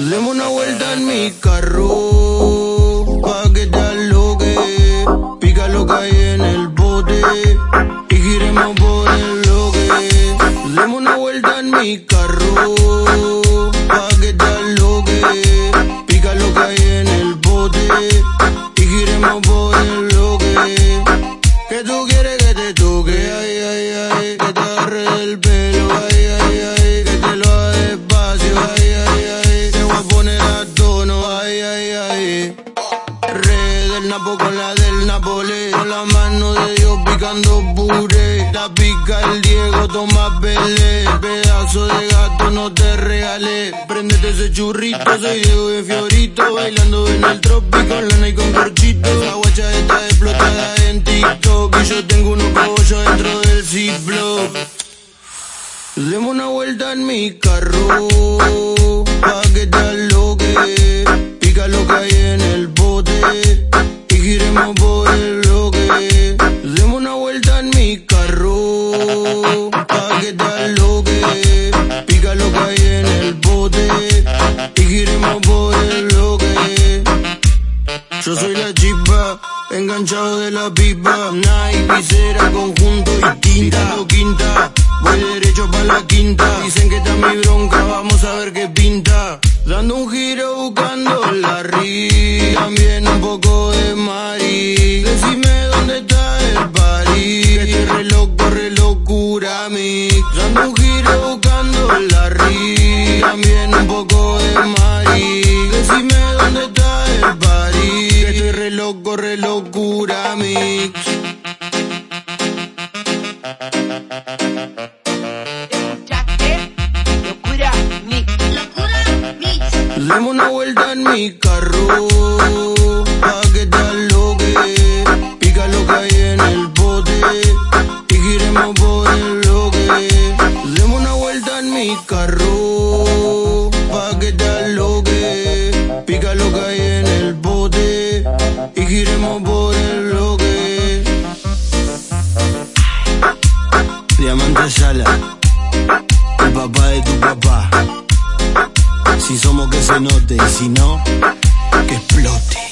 Demos una vuelta en mi carro, pa' que te aloque. Pica lo que hay en el bote y giremos por el bloque. Demos una vuelta en mi carro, pa' que te aloque. Pica lo que hay en el bote Con la del Napoli, con la mano de Dios picando puré. La pica el Diego, toma pele, pedazo de gato no te regalé. Prendete ese churrito, soy Diego de Fiorito, bailando en el trópico, lana y con corchito. La guacha está explotada en TikTok y yo tengo unos cogollos dentro del Ziploc. Demos una vuelta en mi carro, pa' que te giremos por el bloque. Yo soy la chispa, enganchado de la pipa. Nike, visera, conjunto y tinta. o quinta, voy derecho pa' la quinta. Dicen que está mi bronca, vamos a ver qué pinta. Dando un giro buscando la ri, también un poco de mari. Decime dónde está el party, que este reloj corre locura mix. Dando un giro buscando la ri, también un poco de mari. Decime dónde está el party, que este reloj corre locura mix. Locura Mix. Locura Mix. Demos una vuelta en mi carro, pa' que te aloque. Pica lo que hay en el bote y giremos por el bloque. Demos una vuelta en mi carro, Lo que hay en el bote y giremos por el bloque. Diamante Sala, el papá de tu papá. Si somos que se note si no, que explote.